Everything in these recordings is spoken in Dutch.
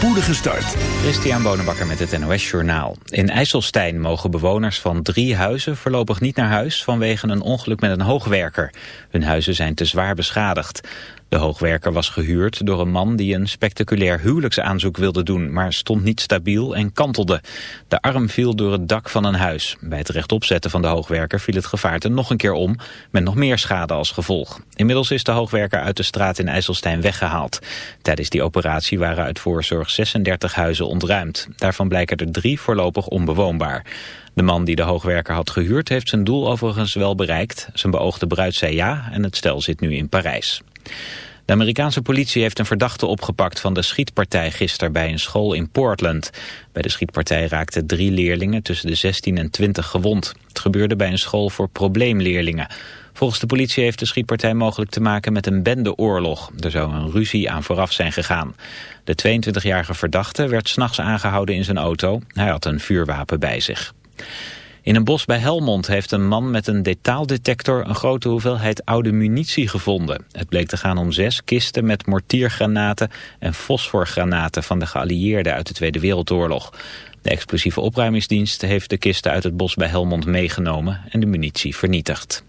spoedige start. Christian Bonenbakker met het NOS Journaal. In IJsselstein mogen bewoners van drie huizen voorlopig niet naar huis... vanwege een ongeluk met een hoogwerker. Hun huizen zijn te zwaar beschadigd. De hoogwerker was gehuurd door een man die een spectaculair huwelijksaanzoek wilde doen, maar stond niet stabiel en kantelde. De arm viel door het dak van een huis. Bij het rechtopzetten van de hoogwerker viel het gevaarte nog een keer om, met nog meer schade als gevolg. Inmiddels is de hoogwerker uit de straat in IJsselstein weggehaald. Tijdens die operatie waren uit voorzorg 36 huizen ontruimd. Daarvan blijken er drie voorlopig onbewoonbaar. De man die de hoogwerker had gehuurd heeft zijn doel overigens wel bereikt. Zijn beoogde bruid zei ja en het stel zit nu in Parijs. De Amerikaanse politie heeft een verdachte opgepakt van de schietpartij gisteren bij een school in Portland. Bij de schietpartij raakten drie leerlingen tussen de 16 en 20 gewond. Het gebeurde bij een school voor probleemleerlingen. Volgens de politie heeft de schietpartij mogelijk te maken met een bendeoorlog. Er zou een ruzie aan vooraf zijn gegaan. De 22-jarige verdachte werd s'nachts aangehouden in zijn auto. Hij had een vuurwapen bij zich. In een bos bij Helmond heeft een man met een detaaldetector een grote hoeveelheid oude munitie gevonden. Het bleek te gaan om zes kisten met mortiergranaten en fosforgranaten van de geallieerden uit de Tweede Wereldoorlog. De explosieve opruimingsdienst heeft de kisten uit het bos bij Helmond meegenomen en de munitie vernietigd.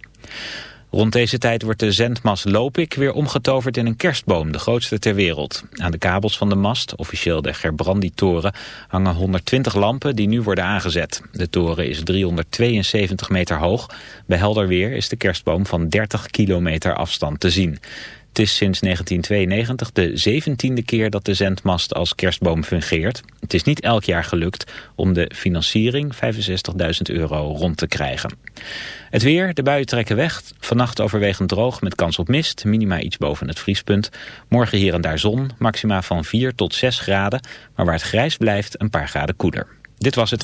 Rond deze tijd wordt de zendmast Lopik weer omgetoverd in een kerstboom, de grootste ter wereld. Aan de kabels van de mast, officieel de Gerbrandi-toren, hangen 120 lampen die nu worden aangezet. De toren is 372 meter hoog. Bij helder weer is de kerstboom van 30 kilometer afstand te zien. Het is sinds 1992 de 17e keer dat de zendmast als kerstboom fungeert. Het is niet elk jaar gelukt om de financiering 65.000 euro rond te krijgen. Het weer, de buien trekken weg. Vannacht overwegend droog met kans op mist. Minima iets boven het vriespunt. Morgen hier en daar zon. Maxima van 4 tot 6 graden. Maar waar het grijs blijft, een paar graden koeler. Dit was het.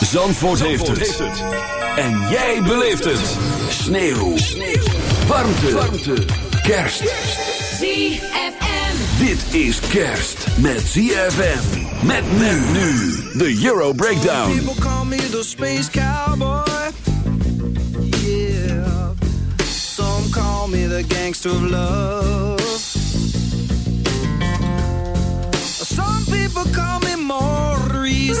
Zandvoort, heeft, het. En jij beleeft het. Sneeuw. Warmte. Warmte. Kerst. ZFM. Dit is kerst met ZFM. Met men nu. De Euro Breakdown. People call me the space cowboy. Yeah. Some call me the gangster of love. Some people call me Maurice.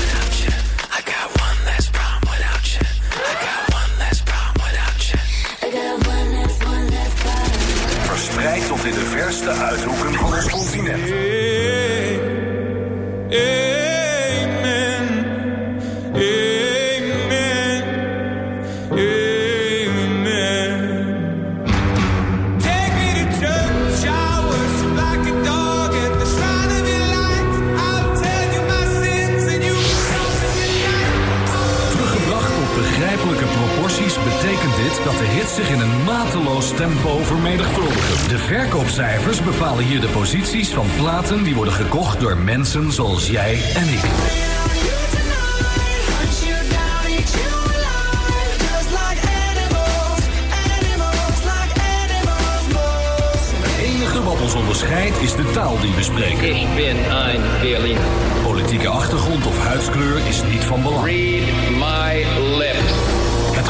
Posities van platen die worden gekocht door mensen zoals jij en ik. Het enige wat ons onderscheidt is de taal die we spreken. Ich bin ein Berliner. Politieke achtergrond of huidskleur is niet van belang. Read my lips.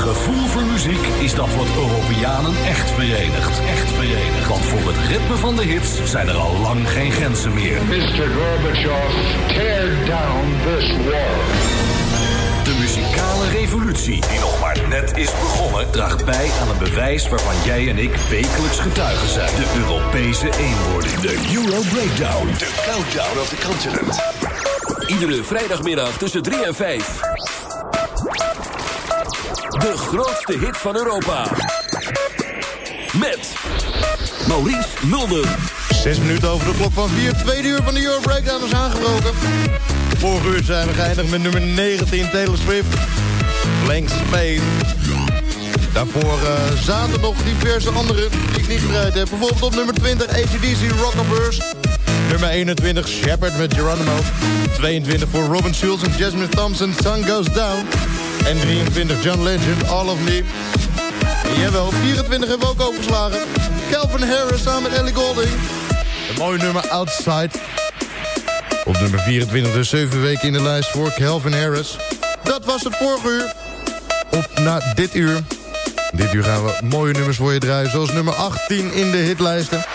Gevoel voor muziek is dat wat Europeanen echt verenigt. Echt verenigt. Want voor het ritme van de hits zijn er al lang geen grenzen meer. Mr. Gorbachev, tear down this wall. muzikale revolutie, die nog maar net is begonnen, draagt bij aan een bewijs waarvan jij en ik wekelijks getuigen zijn. De Europese eenwording. De Euro Breakdown. De countdown of the continent. Iedere vrijdagmiddag tussen 3 en 5. De grootste hit van Europa. Met Maurice Mulder. Zes minuten over de klok van 4. Tweede uur van de Euro Breakdown is aangebroken. Vorige uur zijn we geëindigd met nummer 19 Taylor Swift. Blank Spain. Daarvoor eh, zaten nog diverse andere die ik niet gedraaid heb. Bijvoorbeeld op nummer 20 ACDC Rockaburst. Nummer 21 Shepard met Geronimo. 22 voor Robin Schulz en Jasmine Thompson Sun Goes Down. En 23 John Legend All of Me. Jawel, 24 hebben we ook overgeslagen. Calvin Harris samen met Ellie Golding. Een mooi nummer Outside. Op nummer 24 dus 7 weken in de lijst voor Calvin Harris. Dat was het vorige uur. Op naar dit uur. Dit uur gaan we mooie nummers voor je draaien. Zoals nummer 18 in de hitlijsten.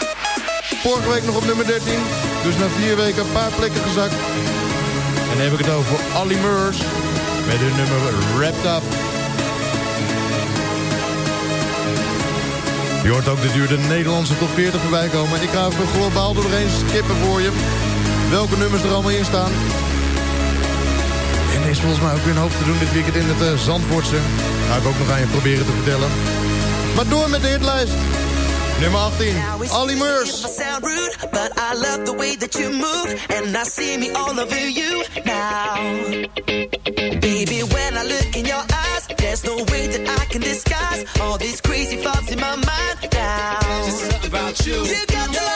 Vorige week nog op nummer 13. Dus na vier weken een paar plekken gezakt. En dan heb ik het over Ali Murs. Met hun nummer Wrapped Up. Je hoort ook dit uur de Nederlandse top 40 voorbij komen. Ik ga even globaal doorheen skippen voor je. Welke nummers er allemaal in staan. En er is volgens mij ook weer een hoop te doen dit weekend in het uh, Zandvoortse. Ga ik ook nog aan je proberen te vertellen. Maar door met de hitlijst. Nummer 18, Ali Murs. I sound rude, but I love the way that you move, and I see me all over you now. Baby, when I look in your eyes, there's no way that I can disguise all these crazy thoughts in my mind now. Just about you. You got the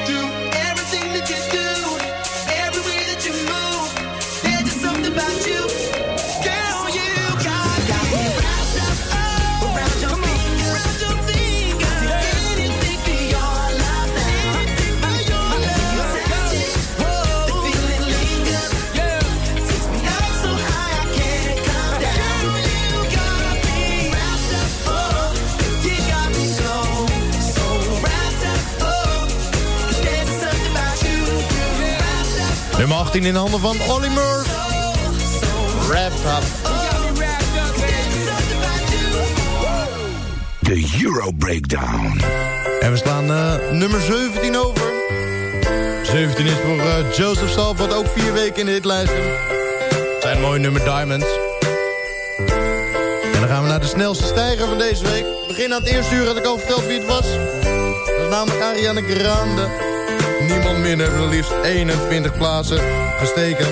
18 in de handen van Olly. Wrapped up. De Euro Breakdown. En we slaan eh, nummer 17 over. 17 is voor eh, Joseph Salvat ook vier weken in de hitlijsten. Zijn mooie nummer Diamonds. En dan gaan we naar de snelste stijger van deze week. Begin aan het eerste uur had ik al verteld wie het was. Dat is namelijk Ariana Grande. Niemand minder dan liefst 21 plaatsen gesteken.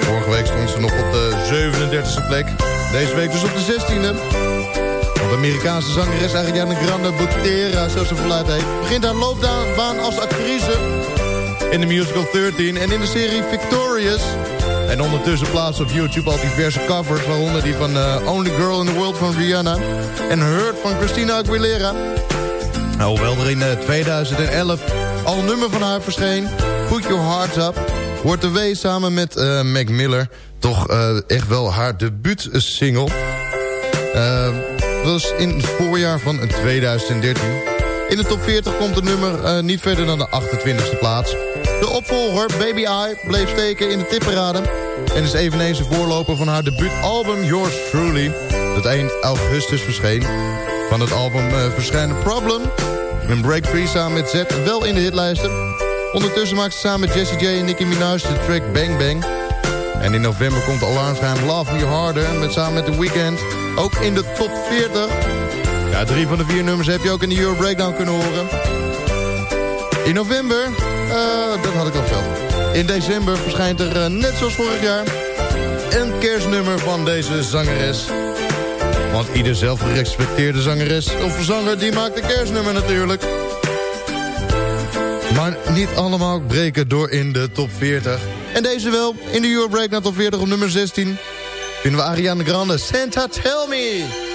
Vorige week stond ze nog op de 37e plek. Deze week dus op de 16e. Want de Amerikaanse zangeres Ariana Grande Butera, zoals ze voluit heet... begint haar loopbaan als actrice in de musical 13 en in de serie Victorious... En ondertussen plaatsen op YouTube al diverse covers... waaronder die van uh, Only Girl in the World van Rihanna... en Hurt van Christina Aguilera. Nou, hoewel er in uh, 2011 al een nummer van haar verscheen... Put Your Heart Up... wordt de W samen met uh, Mac Miller... toch echt wel haar debuutsingle. dat is in het voorjaar van 2013... In de top 40 komt het nummer uh, niet verder dan de 28e plaats. De opvolger, Baby I, bleef steken in de tipparade... en is eveneens de voorloper van haar debuutalbum Yours Truly... dat eind augustus verscheen. Van het album uh, verschijnen Problem... en Break Free samen met Z wel in de hitlijsten. Ondertussen maakt ze samen met Jessie J en Nicki Minaj de track Bang Bang... En in november komt de alarmschijn Love Me Harder... met samen met The Weeknd ook in de top 40... Ja, drie van de vier nummers heb je ook in de Euro Breakdown kunnen horen. In november, uh, dat had ik al verteld. In december verschijnt er, uh, net zoals vorig jaar... een kerstnummer van deze zangeres. Want ieder zelfgerespecteerde zangeres of zanger... die maakt een kerstnummer natuurlijk. Maar niet allemaal breken door in de top 40. En deze wel, in de Euro Breakdown top 40 op nummer 16... vinden we Ariana Grande, Santa Tell Me...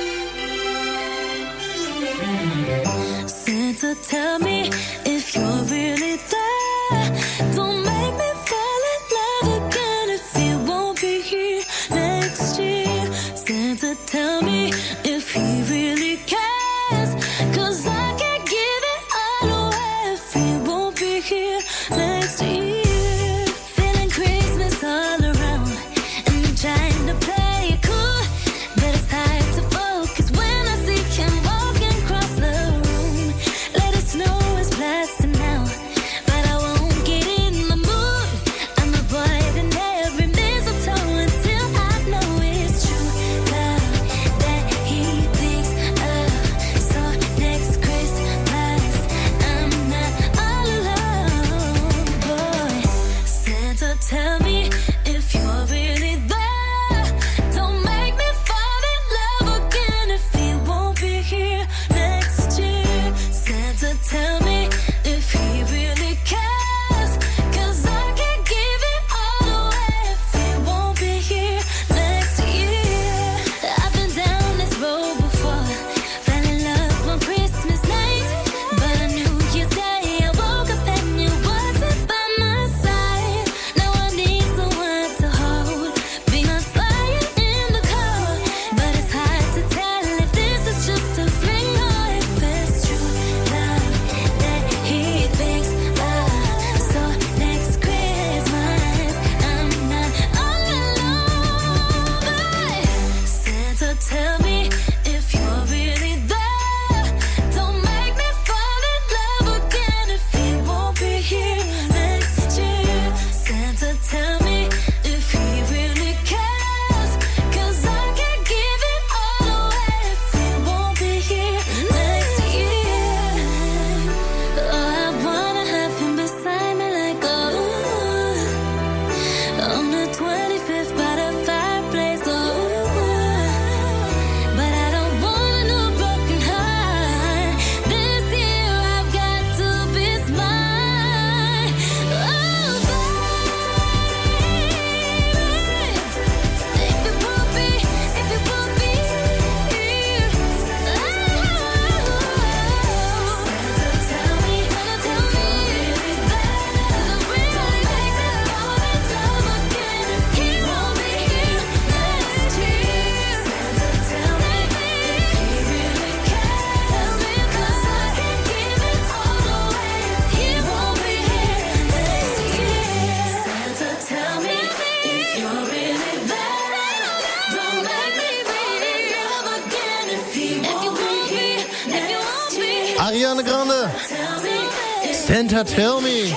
Tell me.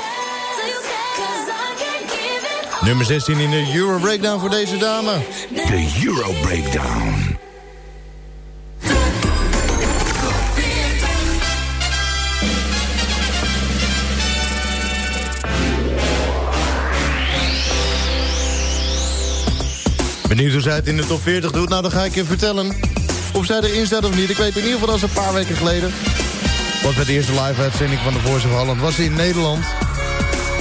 Nummer 16 in de Euro Breakdown voor deze dame. De Euro Breakdown. Benieuwd hoe zij het in de top 40 doet? Nou, dan ga ik je vertellen. Of zij erin staat of niet. Ik weet in ieder geval dat ze een paar weken geleden was met de eerste live-uitzending van de Voice of Holland. Was in Nederland.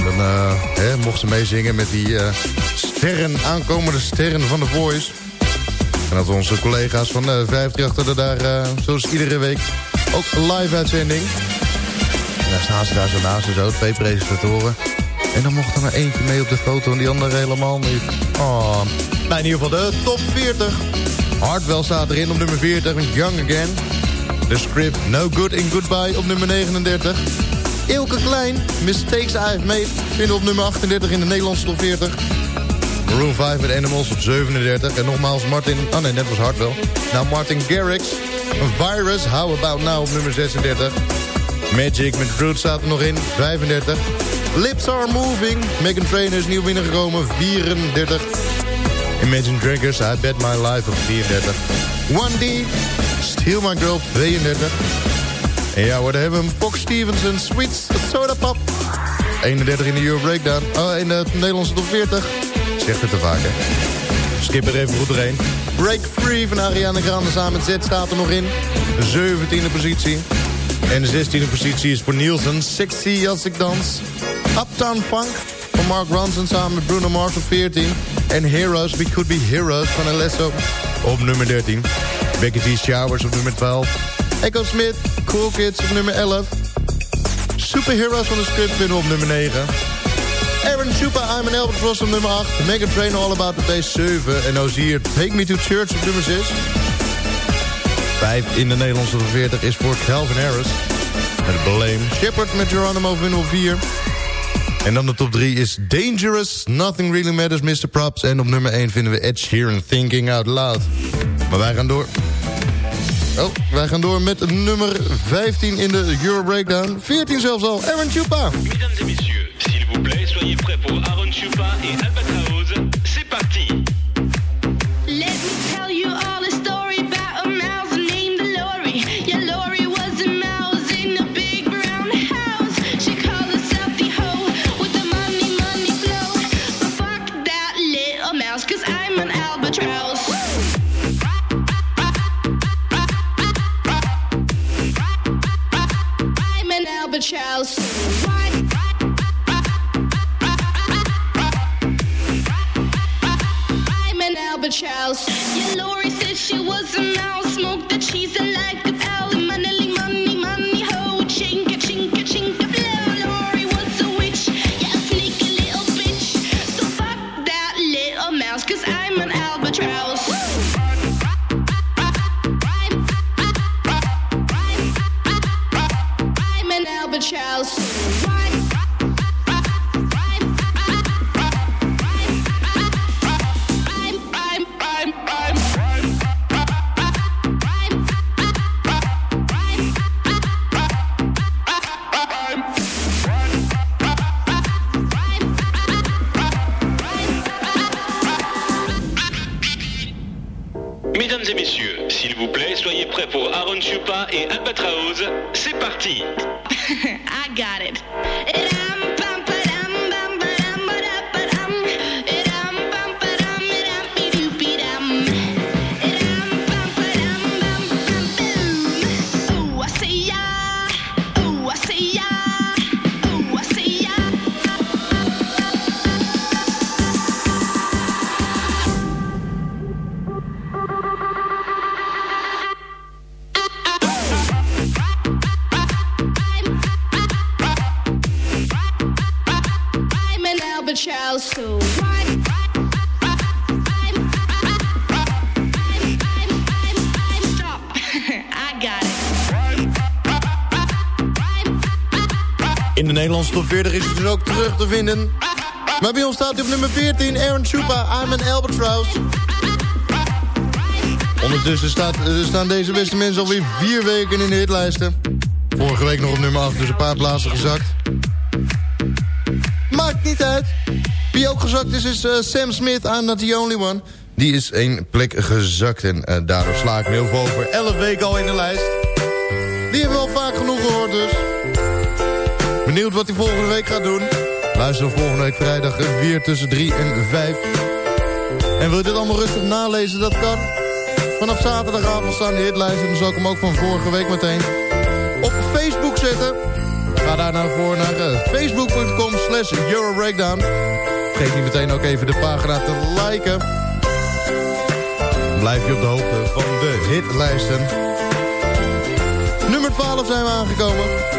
Dan eh, hè, mocht ze meezingen met die eh, sterren, aankomende sterren van de Voice. En dat onze collega's van uh, 538 hadden daar, eh, zoals iedere week, ook live-uitzending. En daar staan ze daar zo naast en zo, twee presentatoren. En dan mocht er maar eentje mee op de foto en die andere helemaal niet. Oh. Nou, in ieder geval de top 40. Hardwell staat erin op nummer 40 met Young Again. The Script No Good in Goodbye op nummer 39. Ilke Klein, Mistakes I've Made, vinden op nummer 38 in de Nederlandse top 40. Maroon 5 met Animals op 37. En nogmaals Martin... Oh nee, net was Hardwell. Nou, Martin Garrix. Virus, How About Now op nummer 36. Magic met Groot staat er nog in, 35. Lips Are Moving. Megan Trainor is nieuw binnengekomen, 34. Imagine Dragons, I Bet My Life op 34. 1D, Steal My Girl op 32. En ja, we hebben. Fox Stevenson, Sweet Soda Pop. 31 in de Euro Breakdown. Oh, in de Nederlandse top 40. Zegt het te vaak, hè. Skip er even goed doorheen. Break Free van Ariana Grande samen met Z staat er nog in. De 17e positie. En de 16e positie is voor Nielsen. Sexy als ik dans. Uptown Funk van Mark Ronson samen met Bruno Mars op 14. En Heroes, We Could Be Heroes van Alesso op nummer 13. Becky. Showers op nummer 12. Echo Smith, Cool Kids op nummer 11. Superheroes van de script we op nummer 9. Aaron Chupa, I'm an Albatross op nummer 8. Megan Trainor, All About the Bass 7. En Ozier, Take Me to Church op nummer 6. 5 in de Nederlandse top 40 is voor Calvin Harris. Met Blame. Shepard met Geronimo vinden op 4. En dan de top 3 is Dangerous, Nothing Really Matters, Mr. Props. En op nummer 1 vinden we Ed Sheeran, Thinking Out Loud. Maar wij gaan door. Oh, wij gaan door met nummer 15 in de Euro Breakdown. 14 zelfs al, Aaron Chupa. Mesdames et messieurs, s'il vous plaît, soyez prêts pour Aaron Chupa et Albatraoz. C'est parti she was a mouse, smoked the cheese and I got it. Nederlandse top 40 is dus ook terug te vinden. Maar bij ons staat hij op nummer 14, Aaron Chupa, I'm an Albatross. Ondertussen staat, eh, staan deze beste mensen alweer vier weken in de hitlijsten. Vorige week nog op nummer 8, dus een paar plaatsen gezakt. Maakt niet uit. Wie ook gezakt is, is eh, Sam Smith, I'm not the only one. Die is één plek gezakt en eh, daardoor sla ik heel veel over. 11 weken al in de lijst. Die hebben we al vaak. Benieuwd wat hij volgende week gaat doen? Luister volgende week vrijdag weer tussen 3 en 5. En wil je dit allemaal rustig nalezen? Dat kan. Vanaf zaterdagavond staan de hitlijsten. En dan zal ik hem ook van vorige week meteen op Facebook zetten. Ga daar nou voor naar eh, facebook.com slash Eurobreakdown. Vergeet niet meteen ook even de pagina te liken. Blijf je op de hoogte van de hitlijsten. Nummer 12 zijn we aangekomen.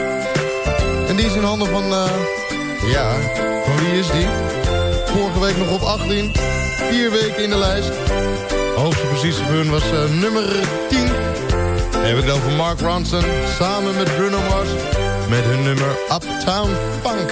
En die is in handen van... eh, ja, van wie is die? Vorige week nog op 18. Vier weken in de lijst. Hoogste positie voor hun was eh, nummer 10. Dan heb ik het over Mark Ronson samen met Bruno Mars. Met hun nummer Uptown Funk.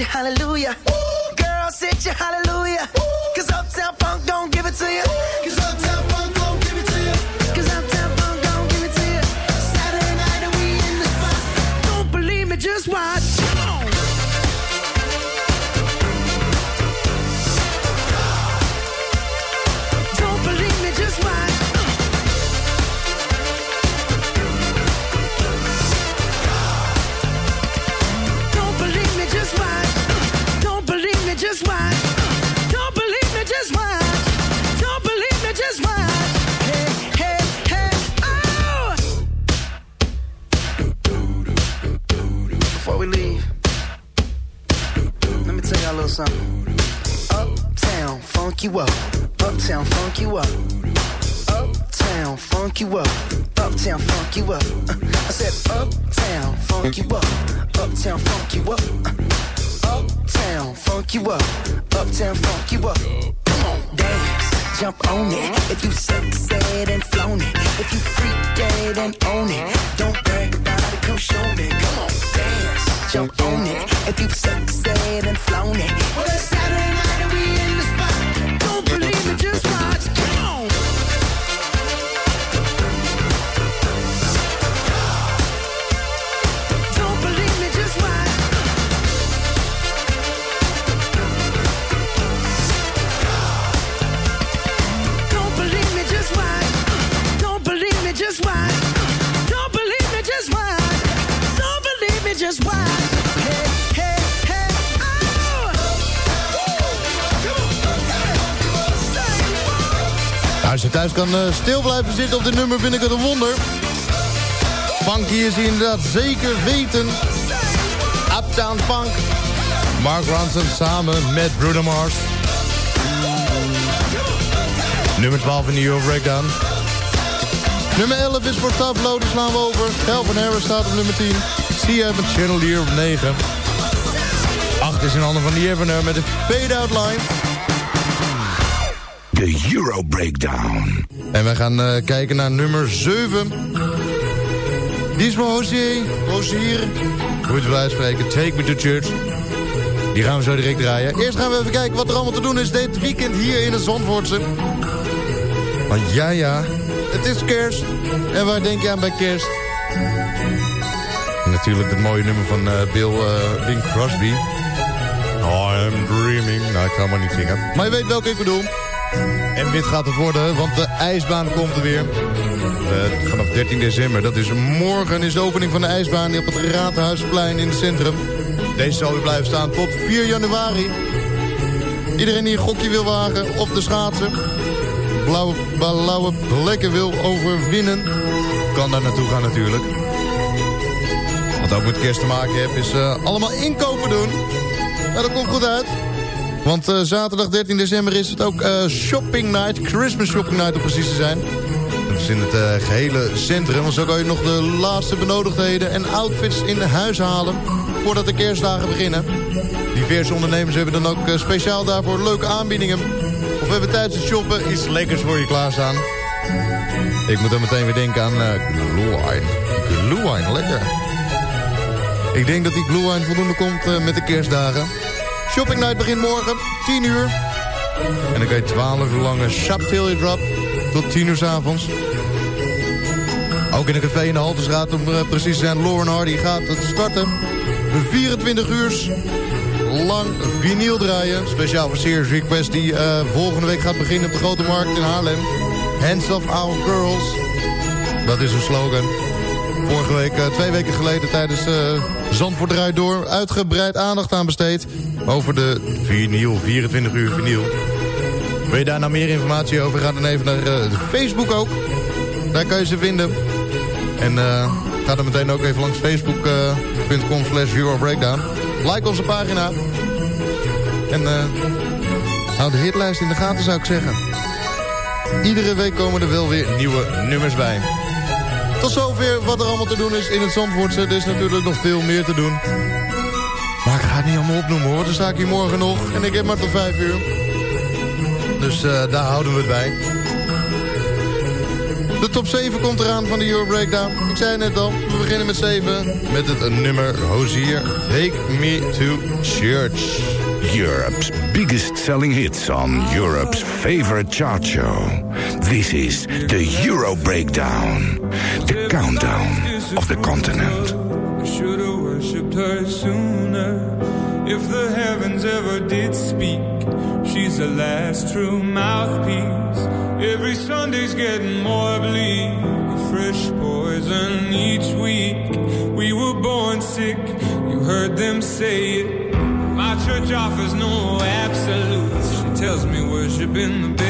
Girls hit you, hallelujah. Girls hit you, hallelujah. Cause Uptown Funk don't give it to you. Cause Uptown you up. Uptown, funk you up. Uptown, funk you up. Uptown, funk you up. Uh, I said, Uptown, funk you up. Uptown, funk you up. Uptown, funk you up. Uptown, funk you up. Come on, dance, jump on it. If you succeed and flown it. If you freak dead and own it. Thuis kan eh, stil blijven zitten op dit nummer, vind ik het een wonder. Funky is hier inderdaad zeker weten. Uptown Funk. Mark Ronson samen met Bruno Mars. Nummer 12 in de Euro Breakdown. Nummer 11 is voor Tavlo, die slaan we over. Calvin Harris staat op nummer 10. Sia met Chandelier op 9. 8 is in handen van Evener met de fade-out line. De Euro Breakdown. En wij gaan eh, kijken naar nummer 7. Die is van Hozier. Hozier. Het wij spreken. Take me to church. Die gaan we zo direct draaien. Eerst gaan we even kijken wat er allemaal te doen is dit weekend hier in het Zandvoortse. Want ja, ja, het is kerst. En waar denk je aan bij kerst? Natuurlijk het mooie nummer van eh, Bill eh, Bing Crosby. I'm dreaming. Nou, ik ga maar niet zingen. Maar je weet welke ik bedoel. En wit gaat het worden, want de ijsbaan komt er weer. Eh, vanaf 13 december. Dat is morgen is de opening van de ijsbaan op het Raadhuisplein in het centrum. Deze zal weer blijven staan tot 4 januari. Iedereen die een gokje wil wagen op de schaatsen... blauwe, blauwe plekken wil overwinnen... kan daar naartoe gaan natuurlijk. Wat ook met kerst te maken heeft, is eh, allemaal inkopen doen. Dat komt goed uit. Want eh, zaterdag 13 december is het ook eh, Shopping Night. Christmas Shopping Night om precies te zijn. Dat is in het eh, gehele centrum. Want zo kan je nog de laatste benodigdheden en outfits in huis halen. Voordat de kerstdagen beginnen. Diverse ondernemers hebben dan ook speciaal daarvoor leuke aanbiedingen. Of hebben tijdens het shoppen iets lekkers voor je klaarstaan. Ik moet dan meteen weer denken aan uh, glühwein. Glühwein, lekker. Ik denk dat die glühwein voldoende komt met de kerstdagen. Shopping night begint morgen, 10 uur. En dan kan je 12 uur lang een drop tot 10 uur s avonds. Ook in een café in de Haltestraat, om eh, precies te zijn, Lauren Hardy gaat het starten. 24 uur lang vinyl draaien. Speciaal voor Sears Request die eh, volgende week gaat beginnen op de Grote Markt in Haarlem. Hands of Our Girls. Dat is een slogan. Vorige week, eh, twee weken geleden tijdens uh, Zandvoort Draait Door... uitgebreid aandacht aan besteed over de vinyl, 24 uur vinyl. Wil je daar nou meer informatie over? Ga dan even naar uh, Facebook ook. Daar kan je ze vinden. En uh, ga dan meteen ook even langs facebook.com slash Eurobreakdown. Like onze pagina. En uh, hou de hitlijst in de gaten zou ik zeggen. Iedere week komen er wel weer nieuwe nummers bij. Tot zover wat er allemaal te doen is in het Zandvoortse. Er is natuurlijk nog veel meer te doen. Maar ik ga het niet allemaal opnoemen hoor. Dan sta ik hier morgen nog. En ik heb maar tot vijf uur. Dus uh, daar houden we het bij. De top 7 komt eraan van de Euro Breakdown. Ik zei net al, we beginnen met 7. Met het nummer Hozier, Take Me to Church. Europe's biggest selling hits on Europe's favorite chart show. This is the Euro Breakdown. The countdown of the continent. I should have worshipped her sooner. If the heavens ever did speak, she's the last true mouthpiece. Every Sunday's getting more bleak, a fresh poison each week. We were born sick, you heard them say it. My church offers no absolutes. She tells me worship in the.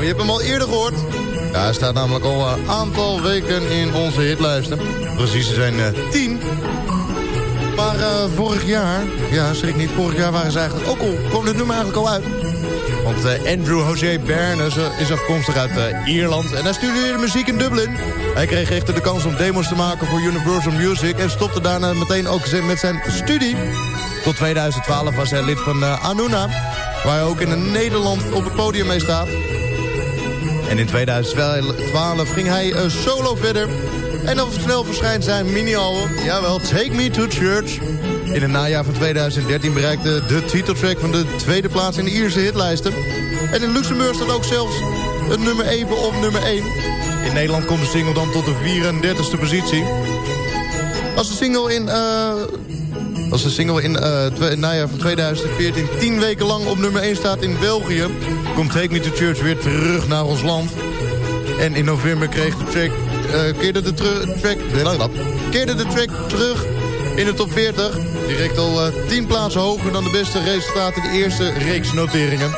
nou? Je hebt hem al eerder gehoord. Hij staat namelijk al een aantal weken in onze hitlijsten. Precies, er zijn uh, tien. Maar uh, vorig jaar, ja, schrik niet, vorig jaar waren ze eigenlijk ook al, kwam dit nummer eigenlijk al uit. Want uh, Andrew José Bernes is afkomstig uit Ierland en hij studeerde muziek in Dublin. Hij kreeg echter de kans om demos te maken voor Universal Music en stopte daarna meteen ook met zijn studie. Tot 2012 was hij lid van Anuna, waar hij ook in Nederland op het podium mee staat. En in 2012 ging hij uh, solo verder. En dan snel verschijnt zijn mini-album, jawel, Take Me to Church. In het najaar van 2013 bereikte de titeltrack van de tweede plaats in de Ierse hitlijsten. En in Luxemburg staat ook zelfs het nummer 1 op nummer 1. In Nederland komt de single dan tot de 34e positie. Als de single in... Uh, als de single in uh, het najaar van 2014 10 weken lang op nummer 1 staat in België... komt Take Me to Church weer terug naar ons land. En in november kreeg de track, uh, keerde, de track, keerde de track terug in de top 40. Direct al uh, 10 plaatsen hoger dan de beste resultaten in de eerste reeks noteringen.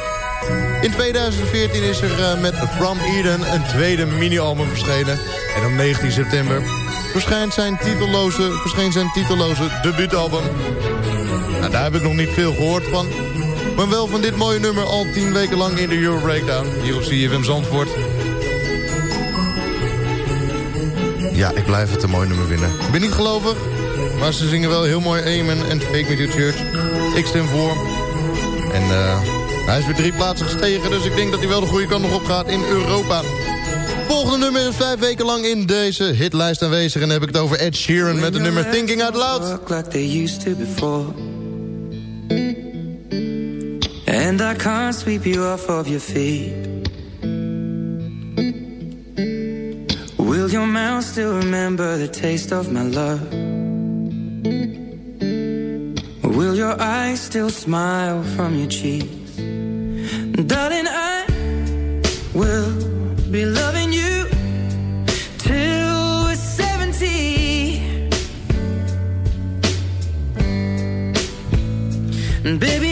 In 2014 is er met From Eden een tweede mini-album verschenen. En op 19 september verschijnt zijn titelloze, verscheen zijn titelloze debuutalbum. Nou, daar heb ik nog niet veel gehoord van. Maar wel van dit mooie nummer al 10 weken lang in de Euro Breakdown. Hier op CFM Zandvoort. Ja, ik blijf het een mooi nummer vinden. Ik ben niet gelovig, maar ze zingen wel heel mooi Amen en Fake Me to Church. Ik stem voor. En uh, hij is weer drie plaatsen gestegen, dus ik denk dat hij wel de goede kant nog op gaat in Europa. Volgende nummer is vijf weken lang in deze hitlijst aanwezig. En dan heb ik het over Ed Sheeran met de nummer Thinking Out Loud. And I can't sweep you off of your feet. Will your mouth still remember the taste of my love? Will your eyes still smile from your cheeks? Darling, I will be loving Baby,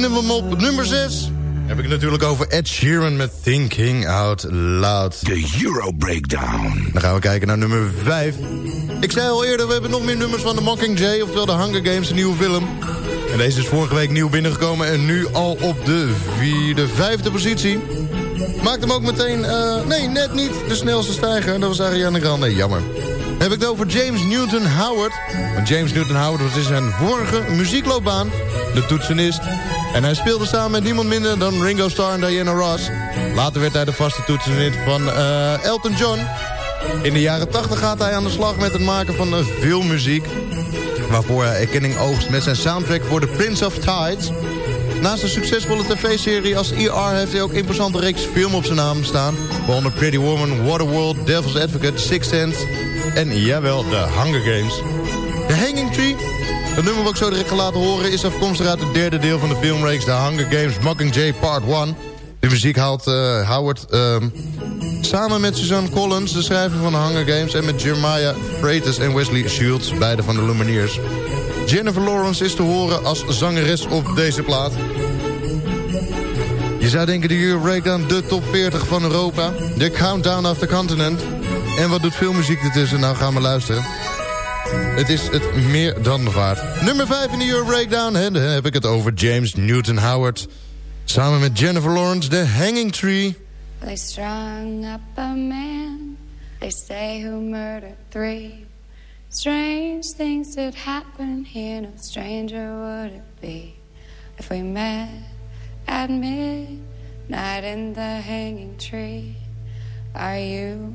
vinden we hem op nummer 6. Heb ik het natuurlijk over Ed Sheeran met Thinking Out Loud. De Euro Breakdown. Dan gaan we kijken naar nummer 5. Ik zei al eerder, we hebben nog meer nummers van de Mockingjay... oftewel de Hunger Games, een nieuwe film. En deze is vorige week nieuw binnengekomen... en nu al op de vierde, vijfde positie. Maakt hem ook meteen, eh, nee, net niet de snelste stijger. Dat was Ariana Grande, jammer. Heb ik het over James Newton Howard. James Newton Howard was in zijn vorige muziekloopbaan de toetsenist. En hij speelde samen met niemand minder dan Ringo Starr en Diana Ross. Later werd hij de vaste toetsenist van eh, Elton John. In de jaren 80 gaat hij aan de slag met het maken van filmmuziek. Waarvoor hij erkenning oogst met zijn soundtrack voor The Prince of Tides. Naast een succesvolle tv-serie als ER heeft hij ook imposante reeks film op zijn naam staan. Waaronder Pretty Woman, Waterworld, Devil's Advocate, Six Sense en jawel, The Hunger Games. The Hanging Tree, het nummer wat ik zo direct ga laten horen... is afkomstig uit het derde deel van de filmreeks The Hunger Games Mockingjay Part 1. De muziek haalt uh, Howard um, samen met Suzanne Collins, de schrijver van The Hunger Games... en met Jeremiah Freitas en Wesley Shields, beide van de Lumineers. Jennifer Lawrence is te horen als zangeres op deze plaat. Je zou denken de Euro Breakdown, de top 40 van Europa. De Countdown of the Continent. En wat doet filmmuziek ertussen? Nou, gaan we luisteren. Het is het meer dan waard. Nummer 5 in de Euro Breakdown. En dan heb ik het over James Newton Howard. Samen met Jennifer Lawrence, The Hanging Tree. They strung up a man. They say who murdered three. Strange things that happen here. No stranger would it be if we met at midnight in the hanging tree. Are you,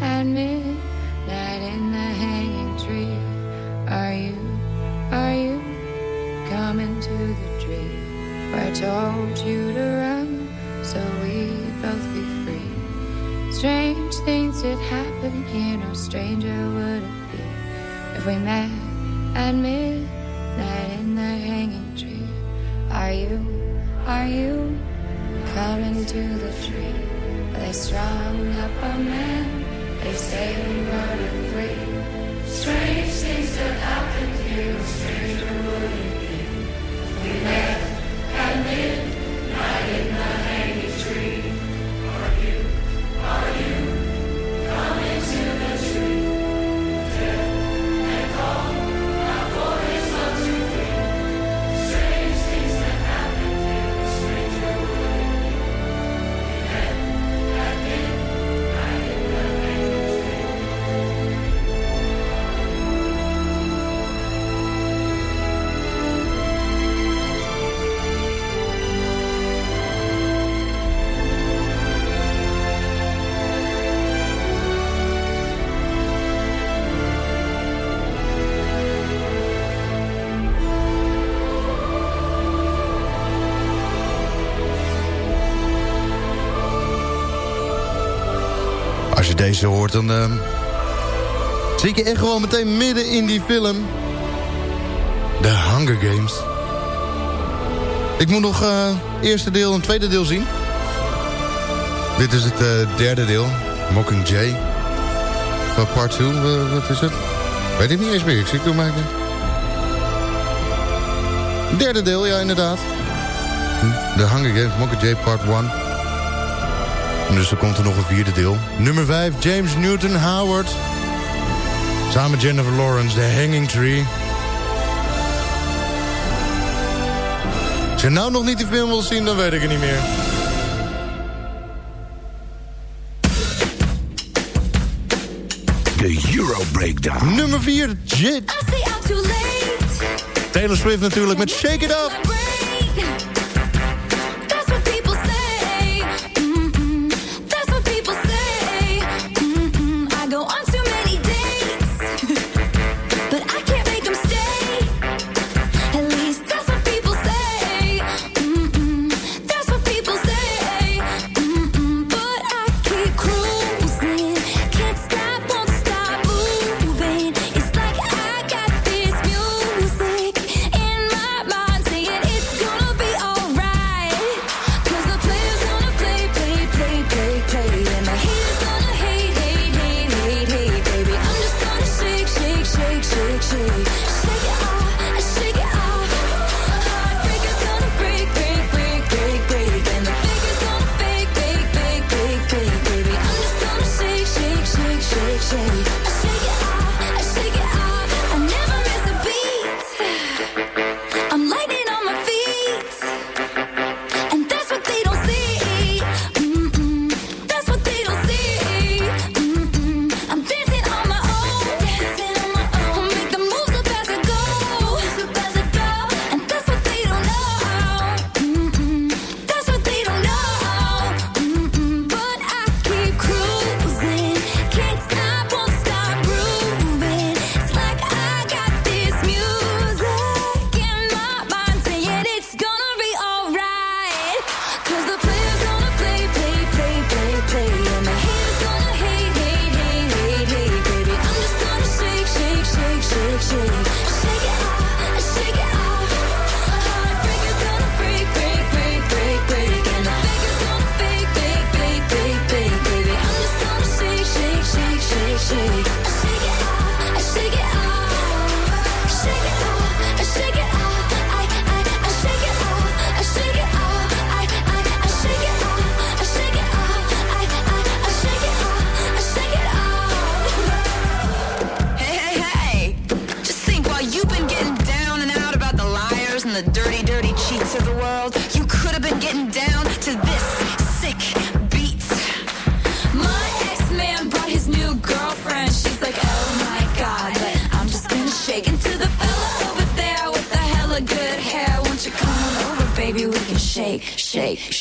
At midnight in the hanging tree. Are you, are you coming to the tree I told you to run so we'd both be free? Strange things did happen here, no stranger would it be if we met at midnight in the hanging tree. Are you, are you coming to the tree they strung up a man? They say we murdered three. Strange things that happened here, no stranger would it be if we met at midnight deze hoort, dan uh, zit je echt gewoon meteen midden in die film. The Hunger Games. Ik moet nog uh, eerste deel en tweede deel zien. Dit is het uh, derde deel. Mockingjay. Van part 2, wat is het? Weet ik niet eens meer, ik zie het maken. Derde deel, ja inderdaad. The Hunger Games, Mockingjay part 1. Dus er komt er nog een vierde deel. Nummer 5, James Newton Howard. Samen met Jennifer Lawrence, The Hanging Tree. Als je nou nog niet die film wil zien, dan weet ik het niet meer. De Euro Breakdown. Nummer 4, Jit. Taylor Swift natuurlijk met Shake It Up.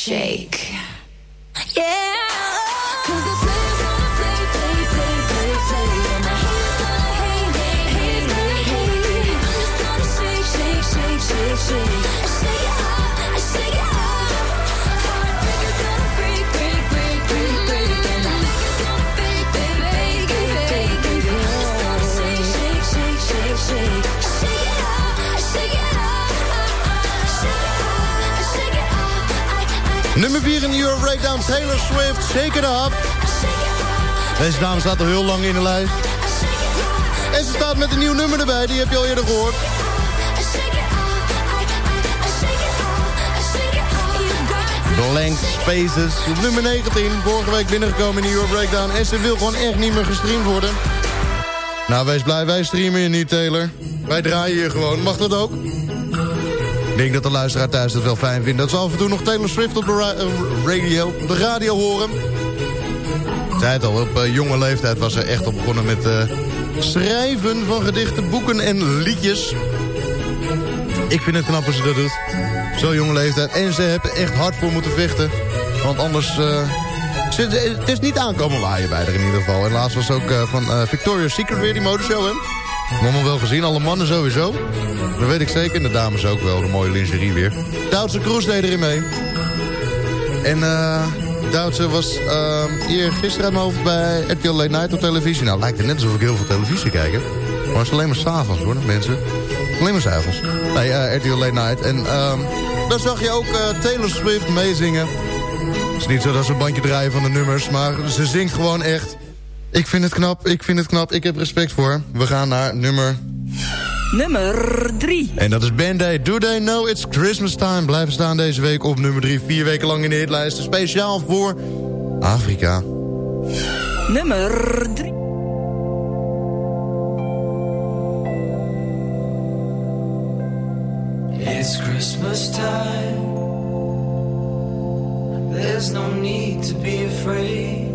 Shake. Yeah. Nummer 4 in de Euro Breakdown, Taylor Swift, Shake It Up. Deze dame staat al heel lang in de lijst. En ze staat met een nieuw nummer erbij, die heb je al eerder gehoord. Blank Spaces, nummer 19. Vorige week binnengekomen in de Euro Breakdown. En ze wil gewoon echt niet meer gestreamd worden. Nou, wees blij, wij streamen je niet, Taylor. Wij draaien hier gewoon, mag dat ook? Ik denk dat de luisteraar thuis dat wel fijn vindt. Dat ze af en toe nog Taylor Swift op de eh, radio, de radio horen. Ik zei het al, op eh, jonge leeftijd was ze echt al begonnen met eh, schrijven van gedichten, boeken en liedjes. Ik vind het knap als ze dat doet. Zo'n jonge leeftijd. En ze hebben echt hard voor moeten vechten. Want anders... ze- het is niet aankomen waaien bij haar in ieder geval. En laatst was ook van Victoria's Secret weer, die modeshow, hè? Allemaal wel gezien, alle mannen sowieso. Dat weet ik zeker. En de dames ook wel, de mooie lingerie weer. Duitse Kroes deed erin mee. En eh Duitse was uh, hier gisteren hoofd bij RTL Late Night op televisie. Nou, lijkt het net alsof ik heel veel televisie kijk. Maar het is alleen maar s'avonds, hoor, mensen. Alleen maar s'avonds. Nee, eh, RTL Late Night. En ehm daar zag je ook eh, Taylor Swift meezingen. Het is niet zo dat ze een bandje draaien van de nummers, maar ze zingt gewoon echt. Ik vind het knap, ik vind het knap, ik heb respect voor. We gaan naar nummer... Nummer 3. En dat is Band-Aid. Do They Know It's Christmas Time. Blijven staan deze week op nummer 3. Vier weken lang in de hitlijsten. Speciaal voor Afrika. Nummer 3. It's Christmas time. There's no need to be afraid.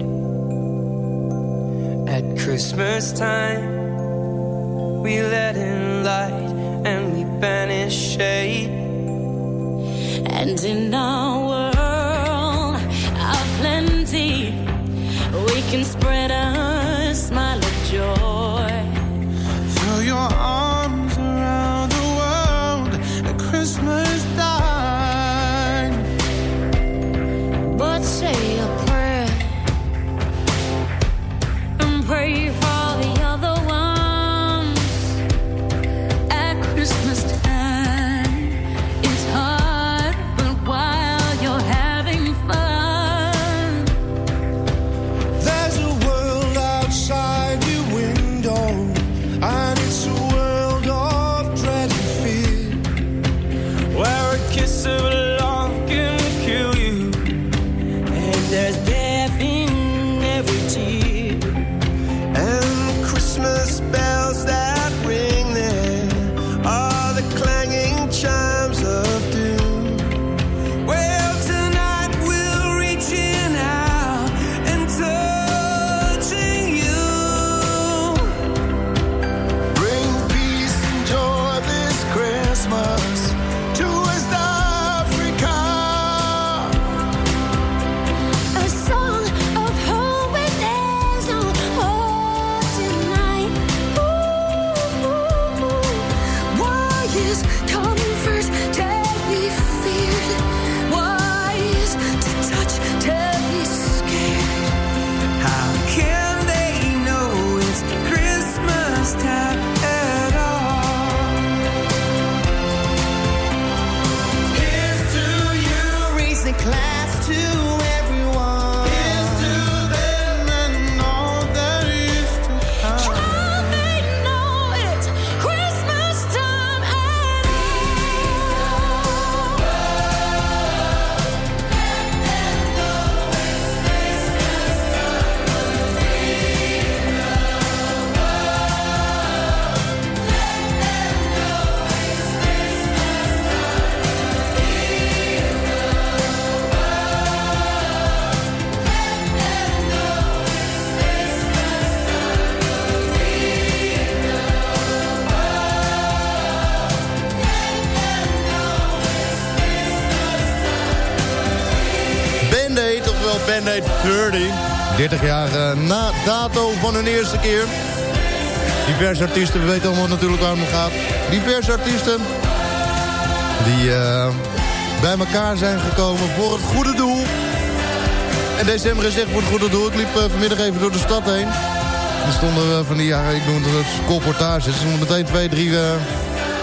At Christmas time, we let in light and we banish shade. And in our world of plenty, we can spread a oftewel Band-Aid 30. 30 jaar eh, na dato van hun eerste keer. Diverse artiesten, we weten allemaal natuurlijk waar het om gaat. Diverse artiesten die eh, bij elkaar zijn gekomen voor het goede doel. En december is echt voor het goede doel. Ik liep eh, vanmiddag even door de stad heen. Er stonden van die, ja, ik noem het colportages. Er stonden meteen twee, drie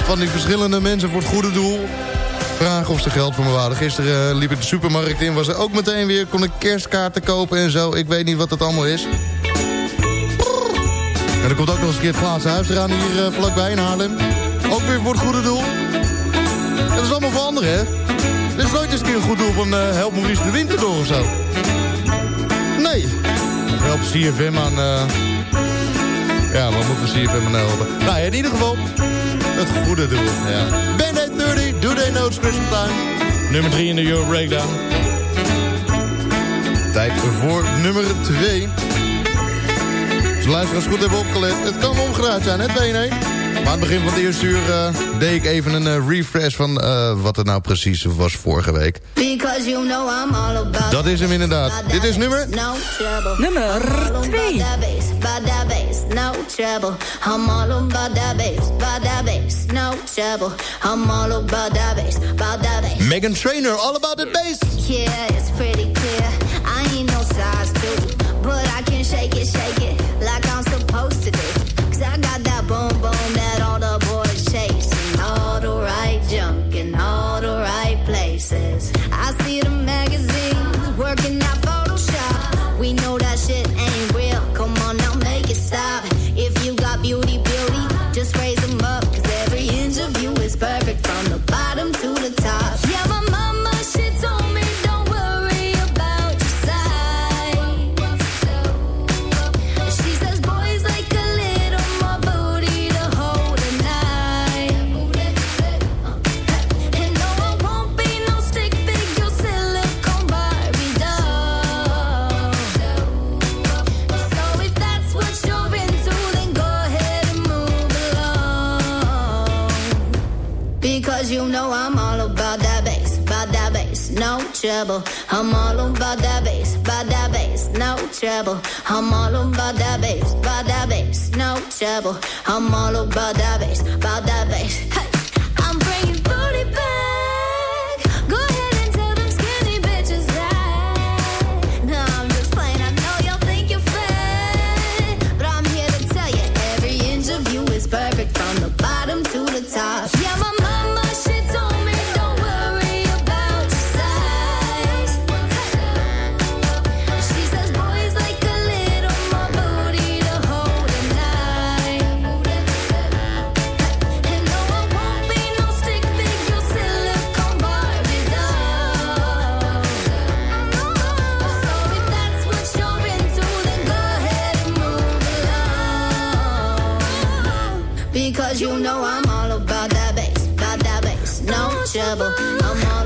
van die verschillende mensen voor het goede doel vragen of ze geld voor me waren. Gisteren eh, liep ik de supermarkt in, was er ook meteen weer, kon ik kerstkaarten kopen en zo. Ik weet niet wat het allemaal is. En er komt ook nog eens een keer het glazen huis eraan hier eh, vlakbij in Haarlem. Ook weer voor het goede doel. En dat is allemaal voor anderen, hè? Dit is nooit eens een keer een goed doel van eh, help Maurice de Winter door of zo. Nee. Help CFM aan... eh, Ja, wat moeten we CFM aan helpen? Nou, in ieder geval, het goede doel. Ja. Band-Aid 30, Do They Know It's Christmas Time. Nummer 3 in de Euro Breakdown. Tijd voor nummer 2. Als de luisteraars goed hebben opgelet, het kan omgedraaid zijn, hè, 2-1. Maar aan het begin van het eerste uur eh, deed ik even een eh, refresh van eh, wat het nou precies was vorige week. Because you know I'm all about Dat is hem inderdaad. Dit is nummer... Nummer 2. No trouble. I'm all about that bass, about that bass, no trouble. I'm all about that bass, about that bass. Megan Trainer, All About the Bass. Yeah, it's pretty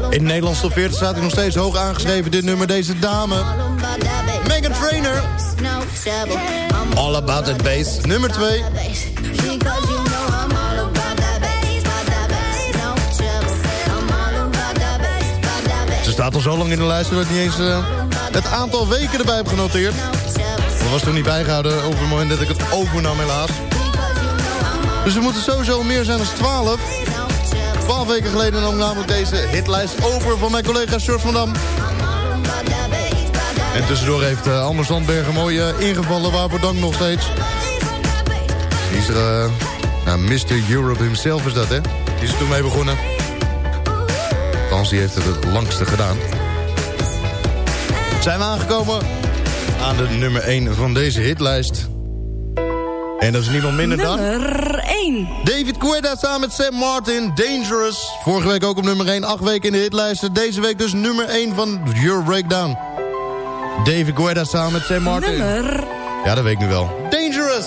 In Nederlands top 40 staat hij nog steeds hoog aangeschreven, dit nummer, deze dame. Megan. I'm All About That Bass, nummer 2. Because you know I'm all about that bass, about that bass, no trouble. I'm all about that bass, about that bass. Ze staat al zo lang in de lijst dat ik niet eens eh, het aantal weken erbij heb genoteerd. Dat was toen niet bijgehouden op het moment dat ik het overnam helaas. Dus we moeten sowieso meer zijn dan 12. 12 weken geleden nam namelijk deze hitlijst over van mijn collega Short van Dam. En tussendoor heeft uh, Anders Landbergen mooi eh, ingevallen, waarvoor dank nog steeds. Die is er, eh, nou, Mr. Europe himself is dat, hè? Die is er toen mee begonnen. Althans, heeft het het langste gedaan. Zijn we aangekomen aan de nummer 1 van deze hitlijst. En dat is niemand minder dan... Nummer 1. David Guetta samen met Sam Martin, Dangerous. Vorige week ook op nummer 1, acht weken in de hitlijsten. Deze week dus nummer 1 van Euro Breakdown. David Guetta samen met Sam Martin. Nummer Ja, dat weet ik nu wel. Dangerous!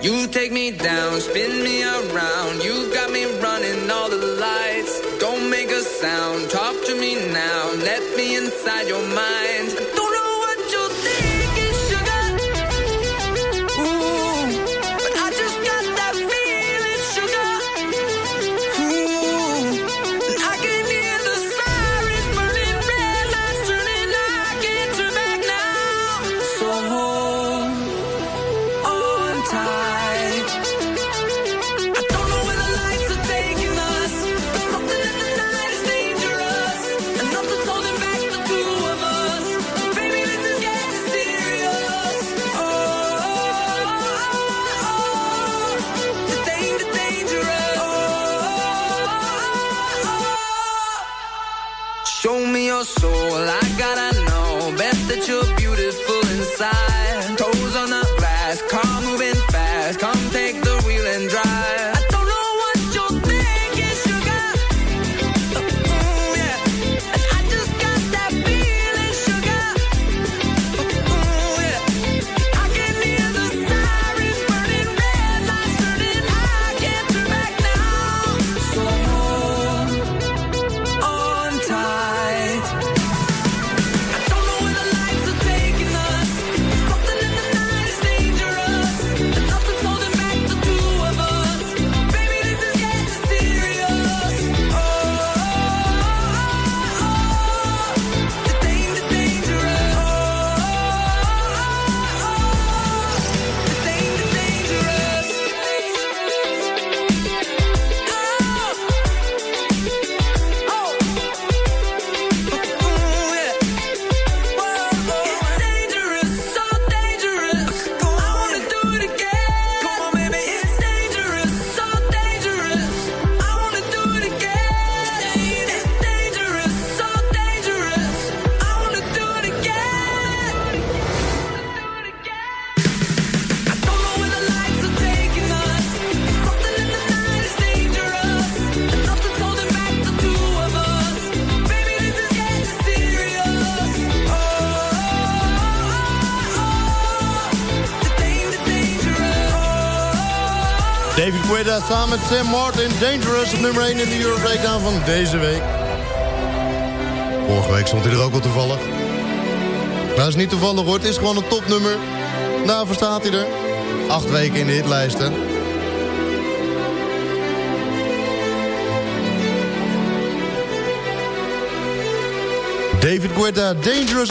You take me down, spin me around. You got me running all the lights. Don't make a sound, talk to me now. Let me inside your mind. David Guetta samen met Sam Martin. Dangerous op nummer 1 in de Euro Breakdown van deze week. Vorige week stond hij er ook al toevallig. Maar dat is niet toevallig hoor, het is gewoon een topnummer. Nou, verstaat hij er. Acht weken in de hitlijsten. David Guetta, Dangerous